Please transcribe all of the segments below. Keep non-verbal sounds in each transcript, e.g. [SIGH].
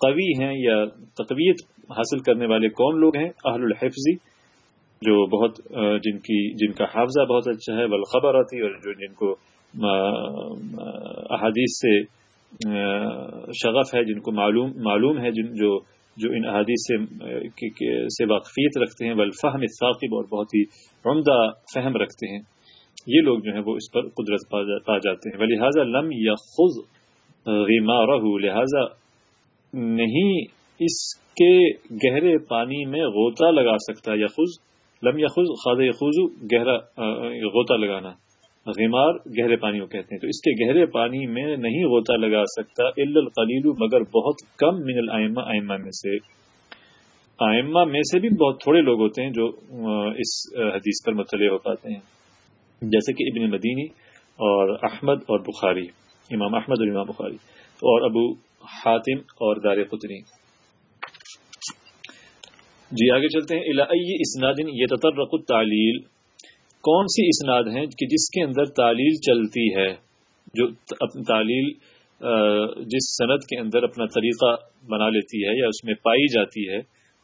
قوی ہیں یا تقویت حاصل کرنے والے کون لوگ ہیں؟ اہل الحفظی جو بہت جن کی، جن کا حافظہ بہت اچھا ہے بالخبر آتی اور جو جن کو احادیث سے شغف ہے، جن کو معلوم معلوم ہے، جن جو جو ان احادیث سے سے واقفیت رکھتے ہیں، والفہم ثاقب اور بہت ہی عمدہ فہم رکھتے ہیں۔ یہ لوگ جو ہیں، وہ اس پر قدرت پا جاتے ہیں۔ لہٰذا لم یا خز غیمارہ لہٰذا نہیں اس کے گہرے پانی میں غوطہ لگا سکتا یا خز، لم یا خاد خزو گہرا غوطہ لگانا۔ غمار گہرے پانی کو کہتے ہیں۔ تو اس کے گہرے پانی میں نہیں غوطہ لگا سکتا القلیل، مگر بہت کم من الائمہ آئمہ میں سے۔ آئمہ میں سے بھی بہت تھوڑے لوگ ہوتے ہیں جو اس حدیث پر مطلع ہو پاتے ہیں۔ جیسے کہ ابن مدینی اور احمد اور بخاری۔ امام احمد اور امام بخاری۔ اور ابو حاتم اور دار قطنی۔ جی آگے چلتے ہیں۔ الائی اسنادن یہ تطرق التعلیل۔ کون سی اسناد ہیں کہ جس کے اندر تعلیل چلتی ہے؟ جو تعلیل جس سند کے اندر اپنا طریقہ بنا لیتی ہے یا اس میں پائی جاتی ہے،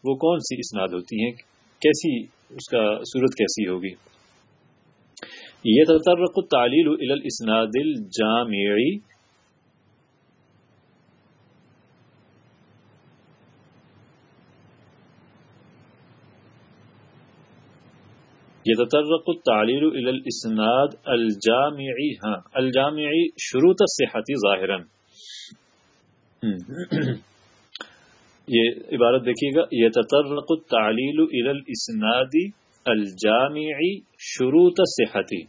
وہ کون سی اسناد ہوتی ہیں؟ کیسی، اس کا صورت کیسی ہوگی؟ یہ تطرق التعلیل الى الاسناد الجامعی۔ يتطرق التعليل الى الاسناد الجامعي، ها، الجامعي شروط الصحه ظاهرا. یہ عبارت دیکھیے گا، يتطرق التعليل الى الاسناد الجامعي شروط الصحه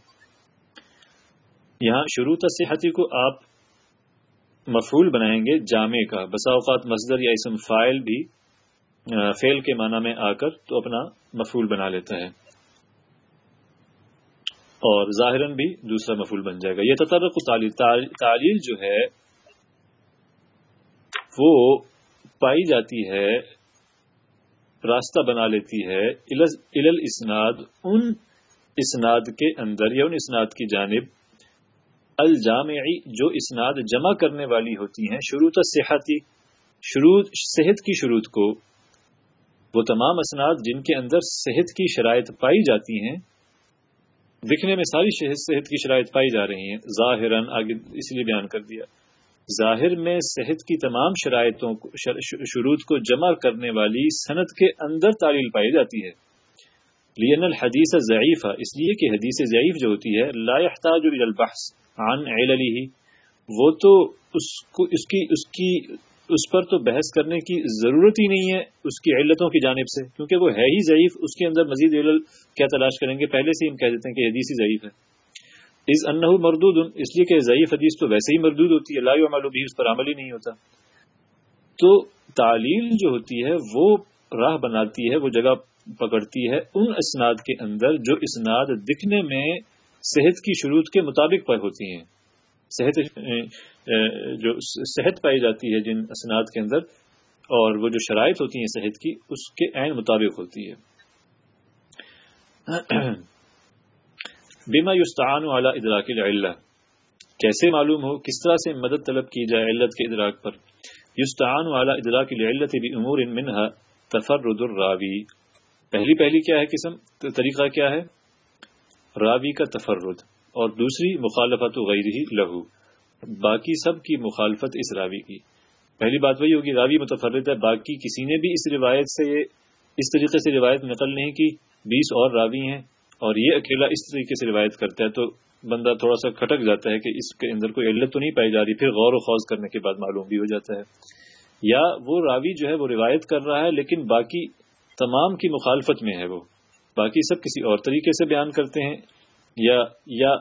یہاں شروط الصحه کو آپ مفعول بنائیں گے جامع کا۔ بسا اوقات مصدر یا اسم فاعل بھی فعل کے معنی میں آ کر تو اپنا مفعول بنا لیتا ہے۔ اور ظاہراً بھی دوسرا مفول بن جائے گا۔ یہ تطرق تعلیل تعلیل جو ہے، وہ پائی جاتی ہے، راستہ بنا لیتی ہے الل اسناد ان اسناد کے اندر یا ان اسناد کی جانب۔ الجامعی جو اسناد جمع کرنے والی ہوتی ہیں، شروط صحتی، شروط صحت کی شروط کو، وہ تمام اسناد جن کے اندر صحت کی شرائط پائی جاتی ہیں دکھنے میں ساری صحت کی شرائط پائی جا رہی ہیں۔ ظاہر آگے اس لیے بیان کر دیا۔ ظاہر میں صحت کی تمام شرائطوں شروط کو جمع کرنے والی صنعت کے اندر تعلیل پائی جاتی ہے۔ لین الحدیث ضعیف اس لیے کہ حدیث ضعیف جو ہوتی ہے، لا يحتاج الى البحث عن علله۔ وہ تو اس کو اس کی اس کی اس پر تو بحث کرنے کی ضرورت ہی نہیں ہے اس کی علتوں کی جانب سے، کیونکہ وہ ہے ہی ضعیف، اس کے اندر مزید علل کیا تلاش کریں گے؟ پہلے سے ہم کہہ دیتے ہیں کہ حدیث ہی ضعیف ہے۔ اس انہ مردود، اس لیے کہ ضعیف حدیث تو ویسے ہی مردود ہوتی ہے، لا عمل بھی اس پر عمل ہی نہیں ہوتا۔ تو تعلیل جو ہوتی ہے، وہ راہ بناتی ہے، وہ جگہ پکڑتی ہے ان اسناد کے اندر جو اسناد دکھنے میں صحت کی شروط کے مطابق پر ہوتی ہیں۔ صحت جو صحت پائی جاتی ہے جن اسناد کے اندر، اور وہ جو شرائط ہوتی ہیں صحت کی، اس کے عین مطابق ہوتی ہے۔ [CLEARS THROAT] بیما یستعان والا ادراک العلہ۔ کیسے معلوم ہو، کس طرح سے مدد طلب کی جائے علت کے ادراک پر؟ یستعان والا ادراک العلت بھی امور منہا تفرد الراوی۔ پہلی پہلی کیا ہے قسم؟ طریقہ کیا ہے؟ راوی کا تفرد، اور دوسری مخالفت غیر ہی لہو۔ باقی سب کی مخالفت اس راوی کی۔ پہلی بات وہی ہوگی، راوی متفرد ہے، باقی کسی نے بھی اس روایت سے اس طریقے سے روایت نقل نہیں کی۔ بیس اور راوی ہیں اور یہ اکیلا اس طریقے سے روایت کرتا ہے تو بندہ تھوڑا سا کھٹک جاتا ہے کہ اس کے اندر کوئی علت تو نہیں پائی جا رہی، پھر غور و خوض کرنے کے بعد معلوم بھی ہو جاتا ہے۔ یا وہ راوی جو ہے وہ روایت کر رہا ہے، لیکن باقی تمام کی مخالفت میں ہے وہ۔ باقی سب کسی اور طریقے سے بیان کرتے ہیں۔ یا یا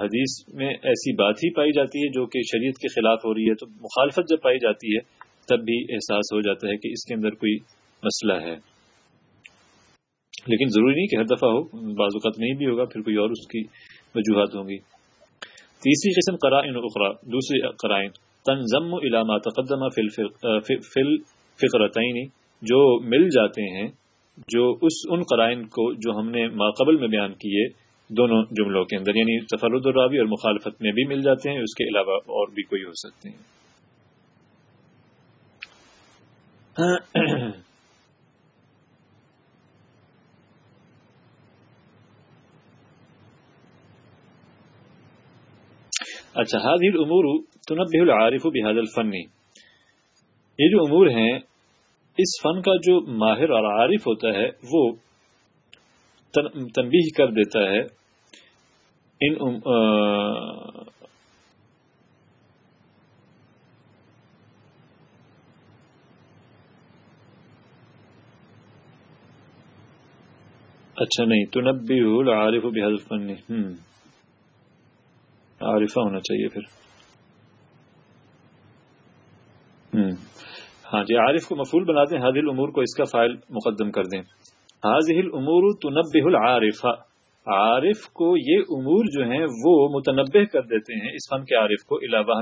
حدیث میں ایسی بات ہی پائی جاتی ہے جو کہ شریعت کے خلاف ہو رہی ہے، تو مخالفت جب پائی جاتی ہے، تب بھی احساس ہو جاتا ہے کہ اس کے اندر کوئی مسئلہ ہے۔ لیکن ضروری نہیں کہ ہر دفعہ ہو، بعض اوقات نہیں بھی ہوگا، پھر کوئی اور اس کی وجوہات ہوں گی۔ تیسری قسم قرائن اخرا دوسری قرائن تنظم علامہ تقدمہ فل فقرتعین جو مل جاتے ہیں، جو اس، ان قرائن کو جو ہم نے ماقبل میں بیان کیے دونوں جملوں کے اندر یعنی تفرد الراوی اور مخالفت میں بھی مل جاتے ہیں، اس کے علاوہ اور بھی کوئی ہو سکتے ہیں۔ اچھا حاضر امور تنبہ العارف بحاد الفنی یہ جو امور ہیں، اس فن کا جو ماہر اور عارف ہوتا ہے، وہ تنبیہ کر دیتا ہے ان اچھا نہیں تنبی العارف بحاد الفنی ہم، عارفہ ہونا چاہیے پھر۔ ہاں جی عارف کو مفول بنا دیں حاضل امور کو اس کا فائل مقدم کر دیں۔ حاضل امور تنبہ العارفہ عارف کو یہ امور جو ہیں وہ متنبع کر دیتے ہیں اس فن کے عارف کو علاوہ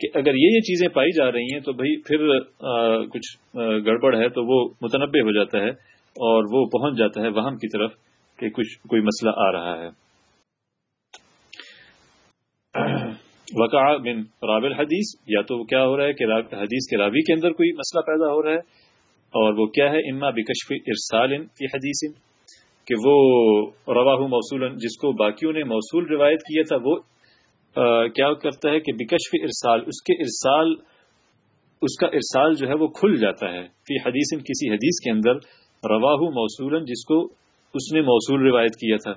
کہ اگر یہ یہ چیزیں پائی جا رہی ہیں تو بھائی پھر کچھ گڑبڑ ہے تو وہ متنبع ہو جاتا ہے اور وہ پہنچ جاتا ہے وہم کی طرف کہ کچھ، کوئی مسئلہ آ رہا ہے۔ وقع من راب الحدیث، یا تو کیا ہو رہا ہے کہ حدیث کے راوی کے اندر کوئی مسئلہ پیدا ہو رہا ہے؟ اور وہ کیا ہے؟ اما بکشف ارسال کی حدیث کہ وہ رواہ موصول جس کو باقیوں نے موصول روایت کیا تھا، وہ کیا کرتا ہے کہ بکشف ارسال اس کے ارسال اس کا ارسال جو ہے وہ کھل جاتا ہے۔ فی حدیث، کسی حدیث کے اندر رواہ موصول جس کو اس نے موصول روایت کیا تھا۔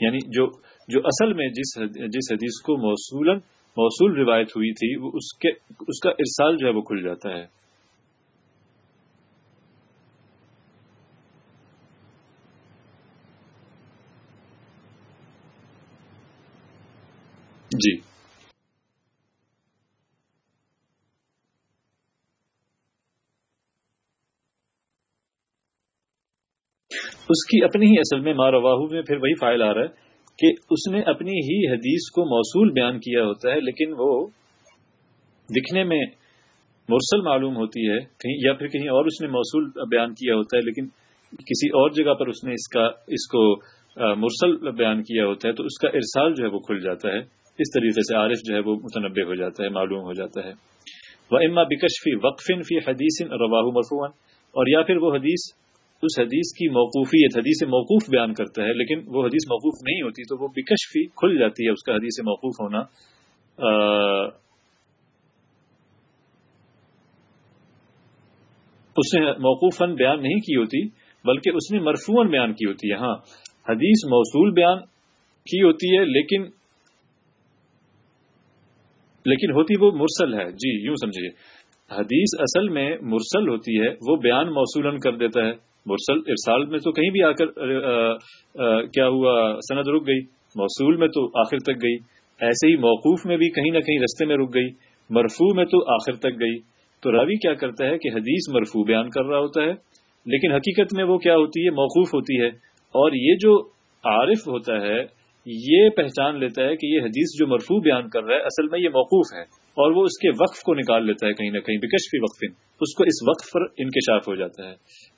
یعنی جو جو اصل میں جس جس حدیث کو موصول موصول روایت ہوئی تھی، وہ اس کے، اس کا ارسال جو ہے وہ کھل جاتا ہے۔ جی۔ اس کی اپنی ہی اصل میں مارواہو میں پھر وہی فائل آ رہا ہے کہ اس نے اپنی ہی حدیث کو موصول بیان کیا ہوتا ہے، لیکن وہ دکھنے میں مرسل معلوم ہوتی ہے، کہیں یا پھر کہیں اور اس نے موصول بیان کیا ہوتا ہے، لیکن کسی اور جگہ پر اس نے اس کا، اس کو مرسل بیان کیا ہوتا ہے، تو اس کا ارسال جو ہے وہ کھل جاتا ہے۔ اس طریقے سے عارف جو ہے وہ متنبع ہو جاتا ہے، معلوم ہو جاتا ہے۔ وہ اما بکشفی وقفن فی حدیث رواہ مرفوان اور یا پھر وہ حدیث، اس حدیث کی موقوفیت، حدیث موقوف بیان کرتا ہے، لیکن وہ حدیث موقوف نہیں ہوتی تو وہ بکشفی کھل جاتی ہے، اس کا حدیث موقوف ہونا۔ اس نے موقوفاً بیان نہیں کی ہوتی، بلکہ اس نے مرفون بیان کی ہوتی ہے۔ ہاں حدیث موصول بیان کی ہوتی ہے، لیکن لیکن ہوتی وہ مرسل ہے۔ جی یوں سمجھیے۔ حدیث اصل میں مرسل ہوتی ہے، وہ بیان موصول کر دیتا ہے۔ مرسل ارسال میں تو کہیں بھی آ کر کیا ہوا؟ سند رک گئی۔ موصول میں تو آخر تک گئی۔ ایسے ہی موقوف میں بھی کہیں نہ کہیں رستے میں رک گئی۔ مرفو میں تو آخر تک گئی۔ تو راوی کیا کرتا ہے کہ حدیث مرفو بیان کر رہا ہوتا ہے، لیکن حقیقت میں وہ کیا ہوتی ہے؟ موقوف ہوتی ہے۔ اور یہ جو عارف ہوتا ہے یہ پہچان لیتا ہے کہ یہ حدیث جو مرفو بیان کر رہا ہے، اصل میں یہ موقوف ہے اور وہ اس کے وقف کو نکال لیتا ہے کہیں نہ کہیں بکشفی وقف اس کو اس وقت پر انکشاف ہو جاتا ہے۔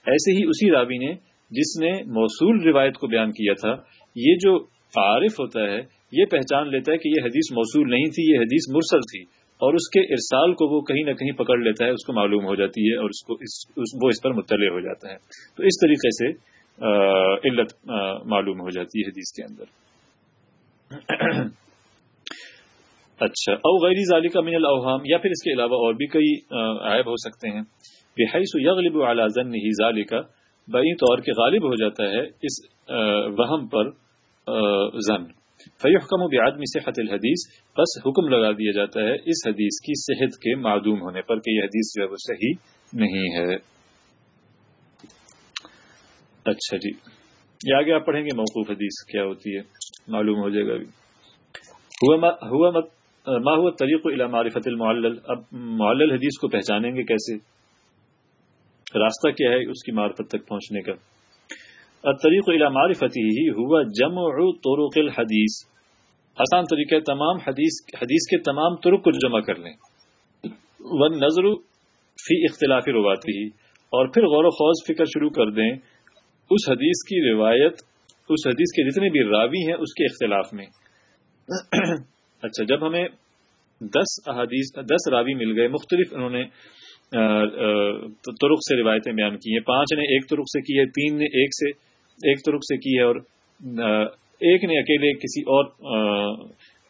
ایسے ہی اسی راوی نے جس نے موصول روایت کو بیان کیا تھا، یہ جو عارف ہوتا ہے، یہ پہچان لیتا ہے کہ یہ حدیث موصول نہیں تھی، یہ حدیث مرسل تھی اور اس کے ارسال کو وہ کہیں نہ کہیں پکڑ لیتا ہے، اس کو معلوم ہو جاتی ہے اور اس کو اس وہ اس پر مطلع ہو جاتا ہے۔ تو اس طریقے سے علت معلوم ہو جاتی ہے حدیث کے اندر۔ اچھا او غیر ذالی کا من الاوہام، یا پھر اس کے علاوہ اور بھی کئی عائب ہو سکتے ہیں۔ بحیث یغلب علی ظنه ذالک بئی طور کے غالب ہو جاتا ہے اس وہم پر ظن فیحکم بعدم صحت الحدیث بس حکم لگا دیا جاتا ہے اس حدیث کی صحت کے معدوم ہونے پر کہ یہ حدیث جو ہے وہ صحیح نہیں ہے۔ اچھا جی یہ آگے آپ پڑھیں گے موقوف حدیث کیا ہوتی ہے۔ معلوم ہو جائے گا ابھی۔ ما ہوا طریق الى معرفت المعلل؟ اب معلل حدیث کو پہچانیں گے کیسے؟ راستہ کیا ہے اس کی معرفت تک پہنچنے کا؟ الطریق الى معرفت ہی ہوا جمع طرق الحدیث۔ آسان طریقہ تمام حدیث حدیث کے تمام طرق کو جمع کر لیں۔ ون نظر فی اختلاف رواتی ہی اور پھر غور و خوض فکر شروع کر دیں۔ اس حدیث کی روایت اس حدیث کے جتنے بھی راوی ہیں، اس کے اختلاف میں۔ [CLEARS THROAT] اچھا جب ہمیں دس احادیث، دس راوی مل گئے، مختلف انہوں نے ترک سے روایتیں بیان کی ہیں۔ پانچ نے ایک ترک سے کی ہے، تین نے ایک سے، ایک ترک سے کی ہے اور ایک نے اکیلے کسی اور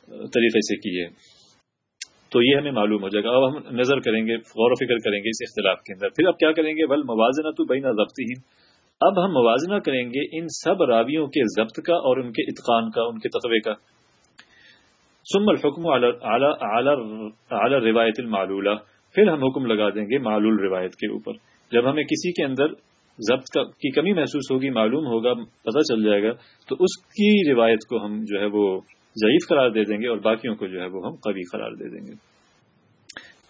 طریقے سے کی ہے۔ تو یہ ہمیں معلوم ہو جائے گا۔ اب ہم نظر کریں گے، غور و فکر کریں گے اس اختلاف کے اندر۔ پھر اب کیا کریں گے؟ بل موازنہ تو بہنا ضبط ہی اب ہم موازنہ کریں گے ان سب راویوں کے ضبط کا اور ان کے اتقان کا، ان کے تقوی کا۔ سم الحکم اعلی روایت المعلولہ۔ پھر ہم حکم لگا دیں گے معلول روایت کے اوپر۔ جب ہمیں کسی کے اندر ضبط کی کمی محسوس ہوگی، معلوم ہوگا، پتہ چل جائے گا، تو اس کی روایت کو ہم جو ہے وہ ضعیف قرار دے دیں گے اور باقیوں کو جو ہے وہ ہم قوی قرار دے دیں گے۔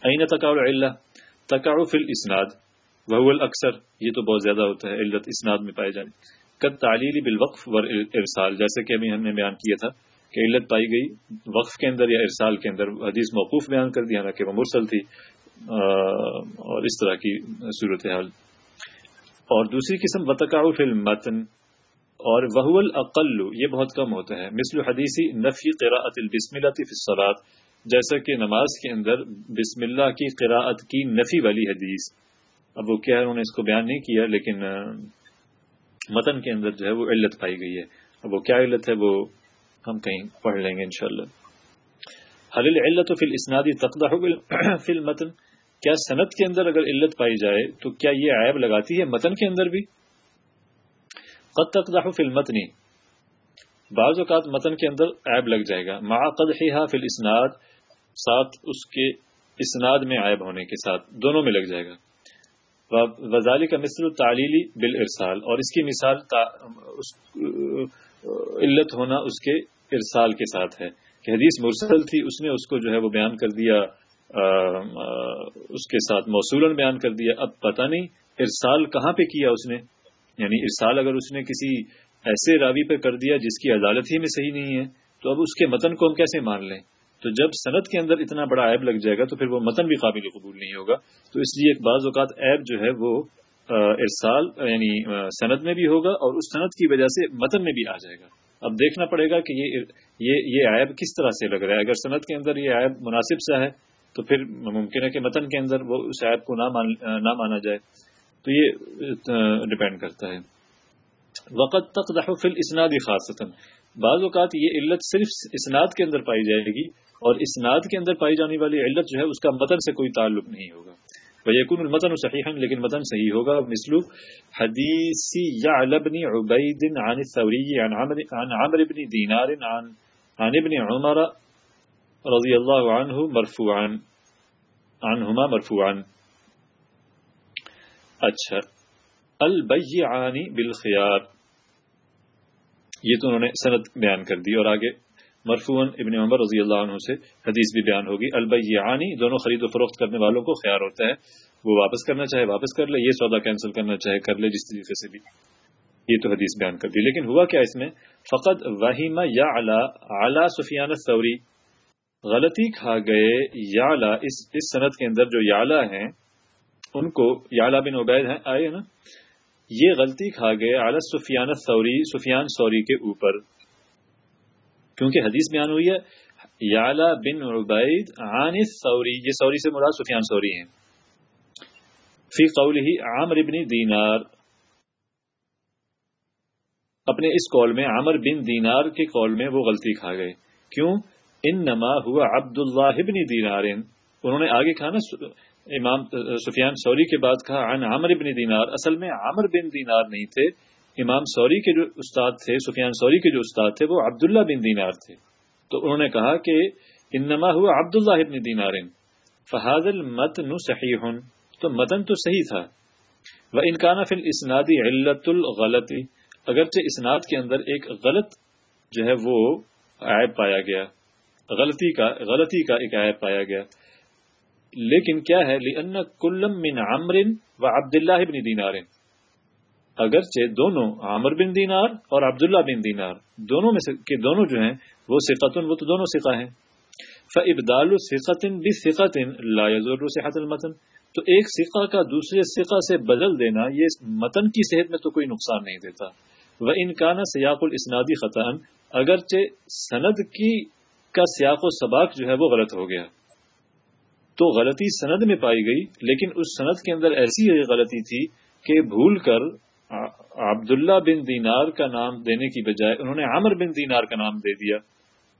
این تقاع فی الاسناد۔ وہ اکثر یہ تو بہت زیادہ ہوتا ہے، علت اسناد میں پائے جانے۔ کد تعلیلی بالوقف ور ارسال جیسے کہ ابھی ہم نے بیان کیا تھا کہ علت پائی گئی وقف کے اندر یا ارسال کے اندر۔ حدیث موقوف بیان کر دیا کہ وہ مرسل تھی اور اس طرح کی صورت حال اور دوسری قسم وطکا فی المتن، اور وہ اقل یہ بہت کم ہوتا ہے۔ مثل حدیثی نفی قراءت البسم اللہ فی الصلاۃ، جیسا کہ نماز کے اندر بسم اللہ کی قراءت کی نفی والی حدیث۔ اب وہ کیا ہے؟ انہوں نے اس کو بیان نہیں کیا، لیکن متن کے اندر جو ہے وہ علت پائی گئی ہے۔ اب وہ کیا علت ہے؟ وہ ہم کہیں پڑھ لیں گے انشاءاللہ۔ حل العلت فی الاسنادی تقدح [CLEARS THROAT] فی المتن؟ کیا صنعت کے اندر اگر علت پائی جائے، تو کیا یہ عیب لگاتی ہے متن کے اندر بھی؟ قد تقدح فی المتن۔ بعض اوقات متن کے اندر عیب لگ جائے گا۔ مع قدحها فی الاسناد ساتھ اس کے اسناد میں عیب ہونے کے ساتھ، دونوں میں لگ جائے گا۔ وزالی کا مثل تعلیلی بالارسال، اور اس کی مثال علت ہونا اس کے ارسال کے ساتھ ہے کہ حدیث مرسل تھی، اس نے اس کو جو ہے وہ بیان کر دیا اس کے ساتھ موصول بیان کر دیا، اب پتہ نہیں ارسال کہاں پہ کیا اس نے؟ یعنی ارسال اگر اس نے کسی ایسے راوی پہ کر دیا جس کی عدالت ہی میں صحیح نہیں ہے، تو اب اس کے متن کو ہم کیسے مان لیں؟ تو جب صنعت کے اندر اتنا بڑا عیب لگ جائے گا تو پھر وہ متن بھی قابل قبول نہیں ہوگا۔ تو اس لیے ایک بعض اوقات عیب جو ہے وہ ارسال یعنی صنعت میں بھی ہوگا اور اس صنعت کی وجہ سے متن میں بھی آ جائے گا۔ اب دیکھنا پڑے گا کہ یہ یہ عائب کس طرح سے لگ رہا ہے۔ اگر صنعت کے اندر یہ عائب مناسب سا ہے تو پھر ممکن ہے کہ متن کے اندر وہ اس عائب کو نہ مانا جائے۔ تو یہ ڈپینڈ کرتا ہے۔ وقت تک دحفل اسنادی خاص بعض اوقات یہ علت صرف اسناد کے اندر پائی جائے گی اور اسناد کے اندر پائی جانے والی علت جو ہے، اس کا متن سے کوئی تعلق نہیں ہوگا۔ ويكون المتن صحيحا لكن المتن صحيح ہوگا۔ مثل حديث يعلى بن عبيد عن الثوري عن عمرو عن عمرو بن دينار عن عن ابن عمر رضي الله عنه مرفوعا عنهما مرفوعا۔ اچھا۔ البيعان بالخيار یہ تو انہوں نے سند بیان کر دی اور آگے مرفون ابن عمر رضی اللہ عنہ سے حدیث بھی بیان ہوگی، البیعانی، دونوں خرید و فروخت کرنے والوں کو خیال ہوتا ہے، وہ واپس کرنا چاہے واپس کر لے، یہ سودا کینسل کرنا چاہے کر لے، جس طریقے سے بھی۔ یہ تو حدیث بیان کر دی، لیکن ہوا کیا اس میں؟ فقط وحیمہ یا اعلی سفیان سوری غلطی کھا گئے یا اس اس صنعت کے اندر جو یالا ہیں، ان کو یالا بن عبید ہیں، آئے نا؟ یہ غلطی کھا گئے اعلی سفیان سوری سفیان سوری کے اوپر۔ کیونکہ حدیث بیان ہوئی ہے یالا بن عبید عن سوری یہ سوری سے مراد سفیان سوری ہیں۔ فی قول ہی عامر بن دینار۔ اپنے اس قول میں عامر بن دینار کے قول میں وہ غلطی کھا گئے۔ کیوں؟ ان نما ہوا عبد اللہ بن دینار انہوں نے آگے کہا نا، امام سفیان سوری کے بعد کہا، عن عامر بن دینار۔ اصل میں عامر بن دینار نہیں تھے۔ امام سوری کے جو استاد تھے، سفیان سوری کے جو استاد تھے، وہ عبداللہ بن دینار تھے۔ تو انہوں نے کہا کہ انما ہوا عبداللہ ابن دینار فہاد المتن صحیح۔ تو متن تو صحیح تھا۔ وہ انکانہ فل اسنادی علت الغلطی اگرچہ اسناد کے اندر ایک غلط جو ہے وہ عائب پایا گیا۔ غلطی کا غلطی کا ایک عائب پایا گیا۔ لیکن کیا ہے؟ لن کلم من عمر و عبداللہ بن دینار اگرچہ دونوں عامر بن دینار اور عبداللہ بن دینار دونوں میں کے دونوں جو ہیں، وہ سقتن وہ تو دونوں سقہ ہیں۔ فعبدال سقتن بھی سقتن لا يزور صحت المتن۔ تو ایک سکہ کا دوسرے سکہ سے بدل دینا، یہ متن کی صحت میں تو کوئی نقصان نہیں دیتا۔ وہ انکانہ سیاق الاسنادی خطان اگرچہ سند کی کا سیاق و سباق جو ہے وہ غلط ہو گیا۔ تو غلطی سند میں پائی گئی، لیکن اس سند کے اندر ایسی غلطی تھی کہ بھول کر عبداللہ بن دینار کا نام دینے کی بجائے انہوں نے عمر بن دینار کا نام دے دیا۔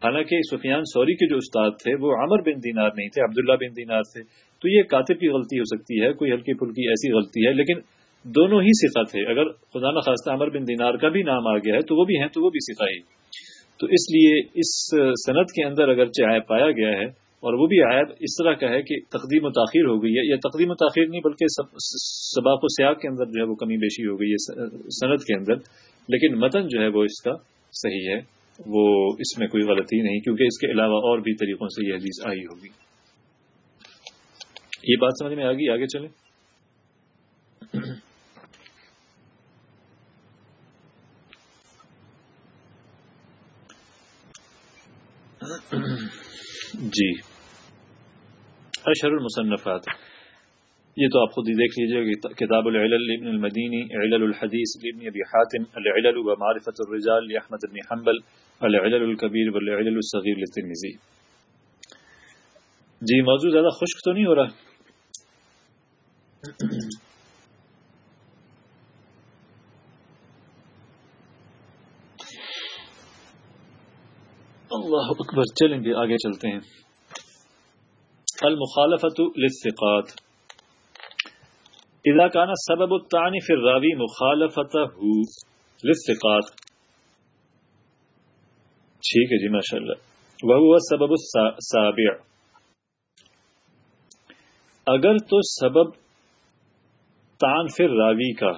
حالانکہ سفیان سوری کے جو استاد تھے، وہ عمر بن دینار نہیں تھے، عبداللہ بن دینار تھے۔ تو یہ کاتب کی غلطی ہو سکتی ہے، کوئی ہلکی پھلکی ایسی غلطی ہے، لیکن دونوں ہی سکھا تھے۔ اگر خدا نخواستہ عمر بن دینار کا بھی نام آ گیا ہے، تو وہ بھی ہیں، تو وہ بھی سکھا ہی۔ تو اس لیے اس صنعت کے اندر اگر چائے پایا گیا ہے اور وہ بھی عائب اس طرح کا ہے کہ تقدیم و تاخیر ہو گئی ہے، یا تقدیم و تاخیر نہیں بلکہ سباق و سیاق کے اندر جو ہے وہ کمی بیشی ہو گئی ہے صنعت کے اندر۔ لیکن متن جو ہے وہ اس کا صحیح ہے۔ وہ اس میں کوئی غلطی نہیں، کیونکہ اس کے علاوہ اور بھی طریقوں سے یہ حدیث آئی ہوگی۔ یہ بات سمجھ میں آ گئی؟ آگے چلیں۔ جی۔ أشهر المصنفات. يتو أبخو دي ديك كتاب العلل لابن المديني علل الحديث لابن أبي حاتم العلل ومعرفة الرجال لأحمد بن حنبل العلل الكبير والعلل الصغير للتلمزي دي موضوع هذا خوش كتوني ورا الله أكبر تلم بي آقا چلتين المخالفة للثقات. إذا كان السبب الثاني في الراوي مخالفته للثقات. ٹھیک ہے جی ماشاء اللہ سبب السابع. اگر تو سبب تان فر راوی کا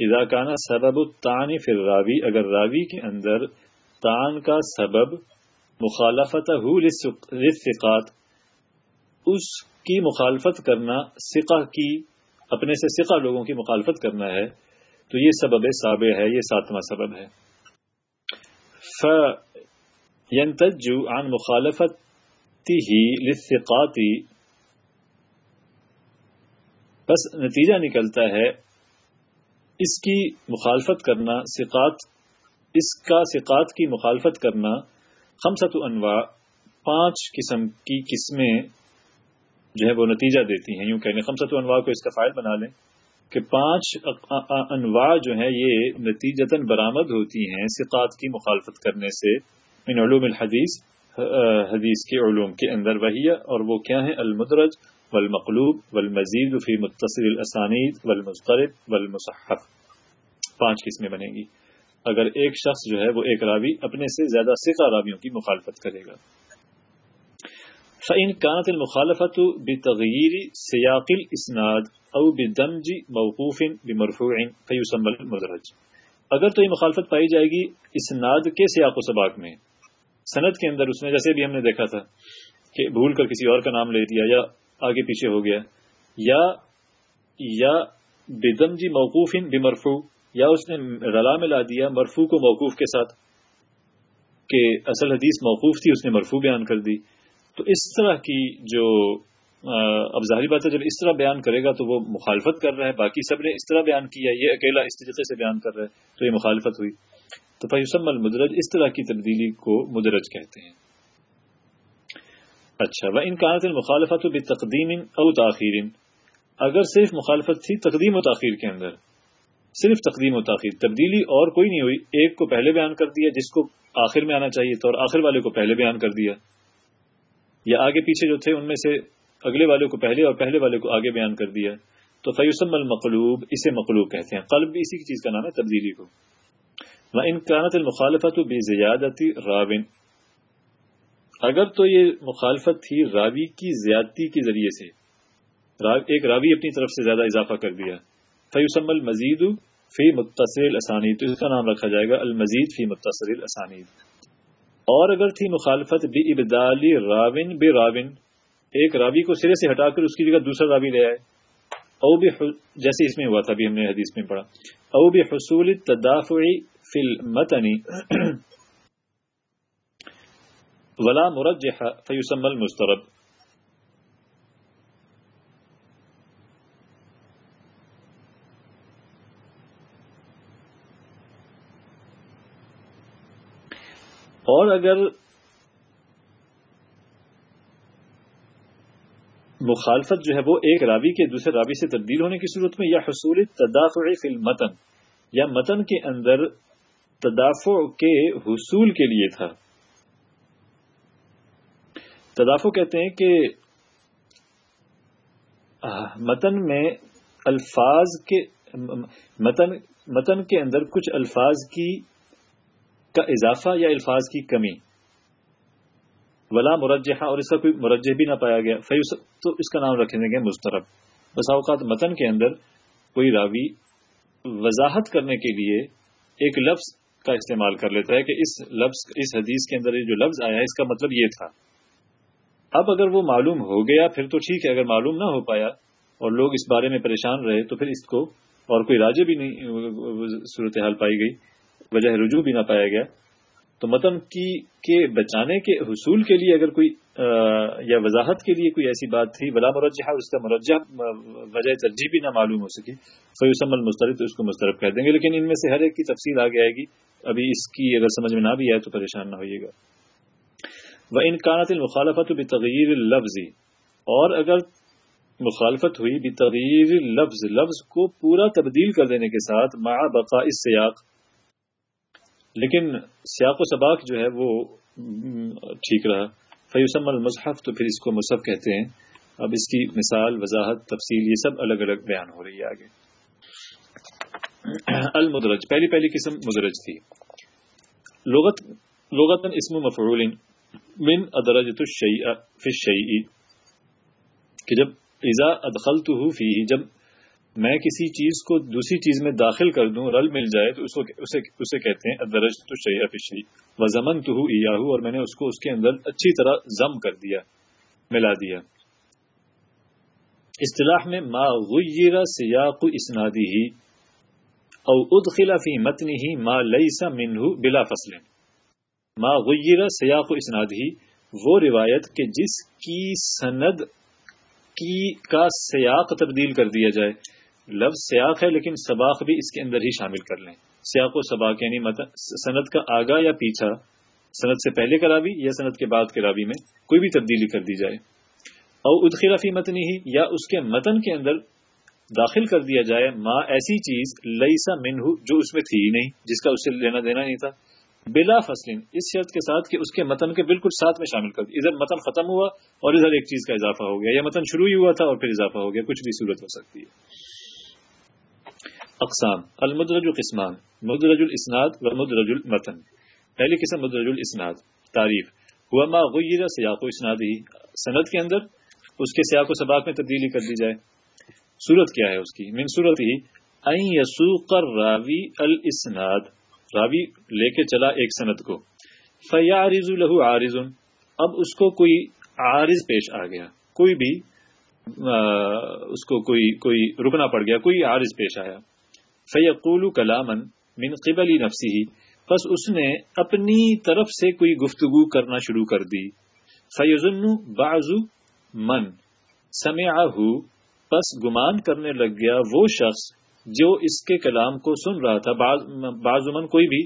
إذا كان سبب تان في راوی اگر راوی کے أندر تان کا سبب مخالفت للثقات. اس کی مخالفت کرنا سقہ کی، اپنے سے سقہ لوگوں کی مخالفت کرنا ہے، تو یہ سبب سابع ہے، یہ ساتواں سبب ہے۔ فینتج عن مخالفت ہی للثقاتی۔ بس نتیجہ نکلتا ہے، اس کی مخالفت کرنا سقات اس کا سقات کی مخالفت کرنا۔ خمسط انواع، پانچ قسم کی قسمیں۔ جو ہے وہ نتیجہ دیتی ہیں. یوں کہنے خمسط انواع کو اس کا فائل بنا لیں کہ پانچ انواع جو ہیں یہ نتیجتاً برآمد ہوتی ہیں سقات کی مخالفت کرنے سے من علوم الحدیث حدیث کے علوم کے اندر وہی اور وہ کیا ہیں؟ المدرج والمقلوب والمزید فی متصل الاسانید والمسترد والمصحف. پانچ قسمیں بنیں گی. اگر ایک شخص جو ہے وہ ایک راوی اپنے سے زیادہ سکا راویوں کی مخالفت کرے گا. فعین کانت المخالفت بتغیر سیاق الاسناد او بدمج موقوف بمرفوع فیسمى المدرج اگر تو یہ مخالفت پائی جائے گی اسناد کے سیاق و سباق میں، سند کے اندر اس میں، جیسے بھی ہم نے دیکھا تھا کہ بھول کر کسی اور کا نام لے دیا یا آگے پیچھے ہو گیا، یا یا بدم جی موقوف بمرفوع، یا اس نے رلا میں لا دیا مرفو کو موقوف کے ساتھ، کہ اصل حدیث موقوف تھی، اس نے مرفو بیان کر دی تو اس طرح کی جو اب ظاہری بات ہے جب اس طرح بیان کرے گا تو وہ مخالفت کر رہا ہے باقی سب نے اس طرح بیان کیا یہ اکیلا اس طریقے سے بیان کر رہا ہے تو یہ مخالفت ہوئی۔ تو فیوسم المدرج اس طرح کی تبدیلی کو مدرج کہتے ہیں۔ اچھا وہ انکانت المخالفت بھی تقدیم او تاخیر اگر صرف مخالفت تھی تقدیم و تاخیر کے اندر، صرف تقدیم و تاخیر تبدیلی اور کوئی نہیں ہوئی، ایک کو پہلے بیان کر دیا جس کو آخر میں آنا چاہیے تھا اور آخر والے کو پہلے بیان کر دیا۔ یا آگے پیچھے جو تھے ان میں سے اگلے والے کو پہلے اور پہلے والے کو آگے بیان کر دیا۔ تو فیوسم المقلوب، اسے مقلوب کہتے ہیں۔ قلب بھی اسی کی چیز کا نام ہے، تبدیلی کو۔ وہ انکانت المخالفت بے زیادتی راون اگر تو یہ مخالفت تھی راوی کی زیادتی کے ذریعے سے۔ ایک راوی اپنی طرف سے زیادہ اضافہ کر دیا۔ فیوسم المزید فی متصل اسانید تو اس کا نام رکھا جائے گا المزید فی متصل اسانید اور اگر تھی مخالفت بھی ابدالی راون بے راون ایک راوی کو سرے سے ہٹا کر اس کی جگہ دوسرا راوی لے آئے۔ او بھی جیسے اس میں ہوا تھا بھی ہم نے حدیث میں پڑھا۔ او بھی حصول تدافعی فی المتنی [CLEARS THROAT] ولا مرجح فیسم المسترب اور اگر مخالفت جو ہے وہ ایک راوی کے دوسرے راوی سے تبدیل ہونے کی صورت میں، یا حصول تدافع فی المتن، یا متن کے اندر تدافع کے حصول کے لیے تھا۔ تدافع کہتے ہیں کہ متن میں الفاظ کے، متن متن کے اندر کچھ الفاظ کی کا اضافہ یا الفاظ کی کمی۔ ولا مرجحہ اور اس کا کوئی مرجح بھی نہ پایا گیا۔ فیوس تو اس کا نام رکھنے گے مسترب بسا اوقات متن کے اندر کوئی راوی وضاحت کرنے کے لیے ایک لفظ کا استعمال کر لیتا ہے کہ اس لفظ، اس حدیث کے اندر جو لفظ آیا ہے، اس کا مطلب یہ تھا۔ اب اگر وہ معلوم ہو گیا، پھر تو ٹھیک ہے۔ اگر معلوم نہ ہو پایا اور لوگ اس بارے میں پریشان رہے، تو پھر اس کو اور کوئی راجے بھی نہیں، صورتحال پائی گئی۔ وجہ رجوع بھی نہ پایا گیا، تو متن کی کے بچانے کے حصول کے لیے اگر کوئی یا وضاحت کے لیے کوئی ایسی بات تھی بلا مرجہ اس کا مرجہ وجہ ترجیح بھی نہ معلوم ہو سکی فیوسم المسترد تو اس کو مسترب کہہ دیں گے، لیکن ان میں سے ہر ایک کی تفصیل آگے آئے گی۔ ابھی اس کی اگر سمجھ میں نہ بھی آئے تو پریشان نہ ہوئیے گا۔ وہ انکانات المخالفت بتغیر لفظی اور اگر مخالفت ہوئی بتغیر لفظ لفظ کو پورا تبدیل کر دینے کے ساتھ، مع بقا اس سیاق لیکن سیاق و سباق جو ہے وہ ٹھیک رہا۔ فیوسم المصحف، تو پھر اس کو مصحف کہتے ہیں۔ اب اس کی مثال، وضاحت، تفصیل، یہ سب الگ الگ بیان ہو رہی ہے آگے۔ المدرج، پہلی پہلی قسم مدرج تھی۔ لغت لغت اسم مفعول من ادرج فی الشیء، کہ جب اذا ادخلته فيه جب میں کسی چیز کو دوسری چیز میں داخل کر دوں، رل مل جائے، تو اسے اسے کہتے ہیں درج تو شہی افشی و زمن تو اور میں نے اس کو اس کے اندر اچھی طرح ضم کر دیا، ملا دیا۔ اصطلاح میں، ما غیر سیاق اسنادی ہی او ادخل فی متنی ہی ما لیسا منہ بلا فصل۔ ما غیر سیاق اسنادی وہ روایت کہ جس کی سند کی کا سیاق تبدیل کر دیا جائے۔ لفظ سیاق ہے لیکن سباق بھی اس کے اندر ہی شامل کر لیں۔ سیاق و سباق یعنی سند کا آگا یا پیچھا، سند سے پہلے کا راوی یا سند کے بعد کے راوی میں کوئی بھی تبدیلی کر دی جائے۔ اور ادخلا فی متنی ہی یا اس کے متن کے اندر داخل کر دیا جائے ماں ایسی چیز لئیسا من جو اس میں تھی ہی نہیں، جس کا اس سے لینا دینا نہیں تھا۔ بلا فصل اس شرط کے ساتھ کہ اس کے متن کے بالکل ساتھ میں شامل کر ادھر متن ختم ہوا اور ادھر ایک چیز کا اضافہ ہو گیا، یا متن شروع ہی ہوا تھا اور پھر اضافہ ہو گیا، کچھ بھی صورت ہو سکتی ہے۔ اقسام، المدرج القسمان، مدرج الاسناد و مدرج المتن. پہلی قسم مدرج الاسناد، تعریف. ہوا ما غیر سیاق و اسنادی، سند کے اندر اس کے سیاق و سباق میں تبدیلی کر دی جائے. صورت کیا ہے اس کی؟ من صورت ہی این یسوق راوی الاسناد. راوی لے کے چلا ایک سند کو. فیارز له عارض. اب اس کو کوئی عارض پیش آ گیا. کوئی بھی اس کو کوئی کوئی رکنا پڑ گیا، کوئی عارض پیش آیا. فیقول کلامن من قبل نفسی ہی بس اس نے اپنی طرف سے کوئی گفتگو کرنا شروع کر دی۔ فیضن بعض من سمعہ، پس گمان کرنے لگ گیا وہ شخص جو اس کے کلام کو سن رہا تھا۔ بعض من کوئی بھی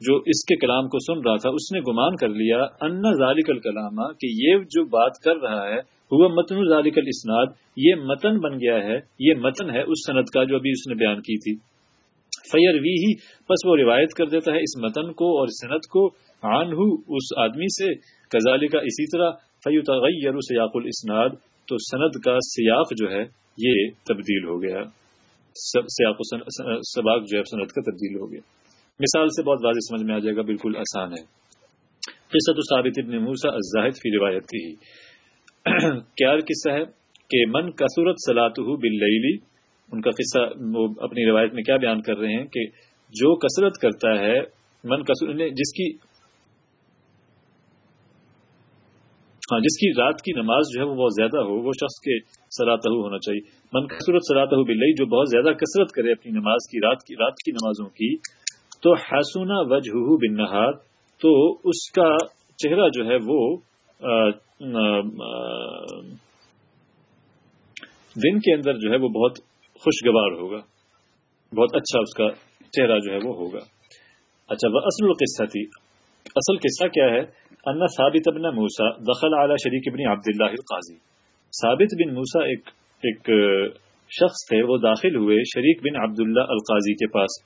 جو اس کے کلام کو سن رہا تھا، اس نے گمان کر لیا، ان ذالک الکلام، کہ یہ جو بات کر رہا ہے وہ متن ذالک الاسناد، یہ متن بن گیا ہے، یہ متن ہے اس سند کا جو ابھی اس نے بیان کی تھی۔ فیر وی ہی، بس وہ روایت کر دیتا ہے اس متن کو اور صنعت کو۔ آن اس آدمی سے۔ کزالی کا اسی طرح فیو تغیر سیاق الاسناد۔ تو سند کا سیاق جو ہے، یہ تبدیل ہو گیا۔ سیاق سباق جو ہے سند کا تبدیل ہو گیا۔ مثال سے بہت واضح سمجھ میں آ جائے گا، بالکل آسان ہے۔ قصت ثابت ابن موسا الزاہد فی روایت کی [CLEARS THROAT] کیا قصہ ہے؟ کہ من کثرت سلاط بل ان کا قصہ وہ اپنی روایت میں کیا بیان کر رہے ہیں کہ جو کثرت کرتا ہے، من کثرت یعنی جس کی ہاں جس کی رات کی نماز جو ہے وہ بہت زیادہ ہو، وہ شخص کے سراتہ ہونا چاہیے۔ من کثرت سراتہ بلئی جو بہت زیادہ کثرت کرے اپنی نماز کی، رات کی رات کی نمازوں کی، تو حسنا وجہ بن تو اس کا چہرہ جو ہے وہ دن کے اندر جو ہے وہ بہت خوشگوار ہوگا۔ بہت اچھا اس کا چہرہ جو ہے وہ ہوگا۔ اچھا وہ اصل قصہ تھی۔ اصل قصہ کیا ہے؟ ان ثابت ابن موسا دخل اعلی شریک ابن عبد اللہ القاضی۔ ثابت بن موسا ایک ایک شخص تھے۔ وہ داخل ہوئے شریک بن عبداللہ القاضی کے پاس۔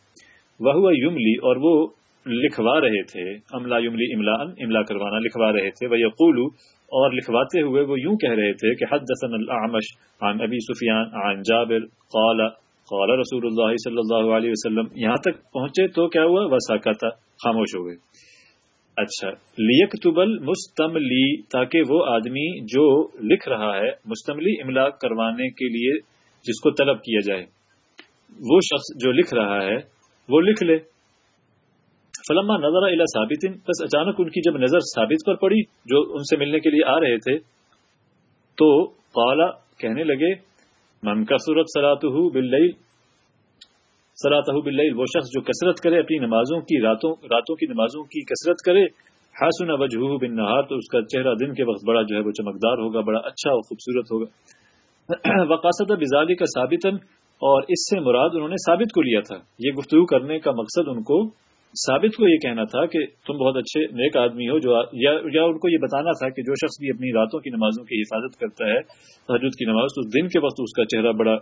وہ ہوا یملی، اور وہ لکھوا رہے تھے۔ املا یملی املا املا کروانا لکھوا رہے تھے۔ وہ یقول اور لکھواتے ہوئے وہ یوں کہہ رہے تھے کہ حدثنا الاعمش عن ابی سفیان عن جابر قال قال رسول اللہ صلی اللہ علیہ وسلم، یہاں تک پہنچے تو کیا ہوا؟ وساکتا خاموش ہو گئے۔ اچھا لیک تبل مستملی تاکہ وہ آدمی جو لکھ رہا ہے، مستملی املا کروانے کے لیے جس کو طلب کیا جائے۔ وہ شخص جو لکھ رہا ہے، وہ لکھ لے۔ فلما نظر الا ثابت، بس اچانک ان کی جب نظر ثابت پر پڑی، جو ان سے ملنے کے لیے آ رہے تھے، تو قالا کہنے لگے، من کا صورت سلاۃ بل سلاۃ وہ شخص جو کثرت کرے، اپنی نمازوں کی راتوں راتوں کی نمازوں کی کثرت کرے، حسن وجہ بن نہار تو اس کا چہرہ دن کے وقت بڑا جو ہے وہ چمکدار ہوگا، بڑا اچھا اور خوبصورت ہوگا۔ [CLEARS THROAT] وقاصد بزالی کا ثابتن اور اس سے مراد انہوں نے ثابت کو لیا تھا۔ یہ گفتگو کرنے کا مقصد ان کو ثابت کو یہ کہنا تھا کہ تم بہت اچھے نیک آدمی ہو جو یا, یا ان کو یہ بتانا تھا کہ جو شخص بھی اپنی راتوں کی نمازوں کی حفاظت کرتا ہے تحجد کی نماز تو دن کے وقت اس کا چہرہ بڑا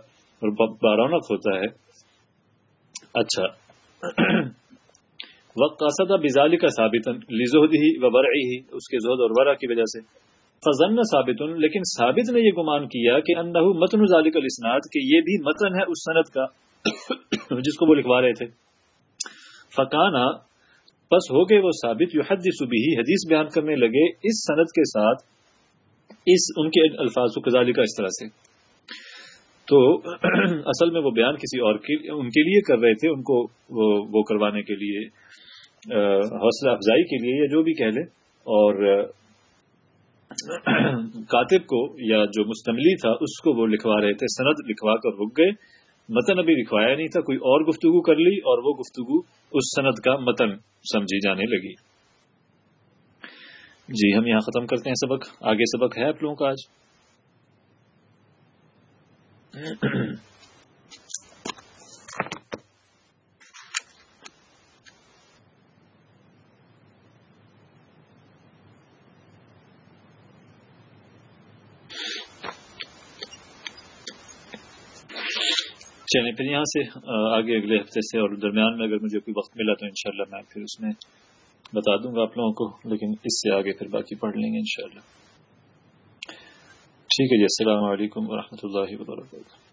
بارونق ہوتا ہے۔ اچھا۔ [CLEARS THROAT] وقت قاصدہ بزالی کا ثابت لزہد ہی و برعی ہی اس کے زہد اور ورا کی وجہ سے۔ فضن ثابت لیکن ثابت نے یہ گمان کیا کہ انہ متن ذالک الاسناد کہ یہ بھی متن ہے اس سند کا [CLEARS THROAT] جس کو وہ لکھوا رہے تھے۔ فکانا بس ہو گئے وہ ثابت یو حد صبح حدیث بیان کرنے لگے اس صنعت کے ساتھ اس ان کے الفاظ و کزالی کا اس طرح سے۔ تو [CLEARS THROAT] اصل میں وہ بیان کسی اور کے ان کے لیے کر رہے تھے ان کو وہ, وہ کروانے کے لیے حوصلہ افزائی کے لیے یا جو بھی کہہ لے اور [CLEARS THROAT] کاتب کو یا جو مستملی تھا اس کو وہ لکھوا رہے تھے سند لکھوا کر رک گئے۔ متن ابھی لکھوایا نہیں تھا، کوئی اور گفتگو کر لی اور وہ گفتگو اس سند کا متن سمجھی جانے لگی۔ جی ہم یہاں ختم کرتے ہیں سبق۔ آگے سبق ہے آپ لوگوں کا آج؟ چلیں پھر یہاں سے آگے اگلے ہفتے سے اور درمیان میں اگر مجھے کوئی وقت ملا تو انشاءاللہ میں پھر اس میں بتا دوں گا آپ لوگوں کو لیکن اس سے آگے پھر باقی پڑھ لیں گے انشاءاللہ ٹھیک ہے جی السلام علیکم ورحمۃ اللہ وبرکاتہ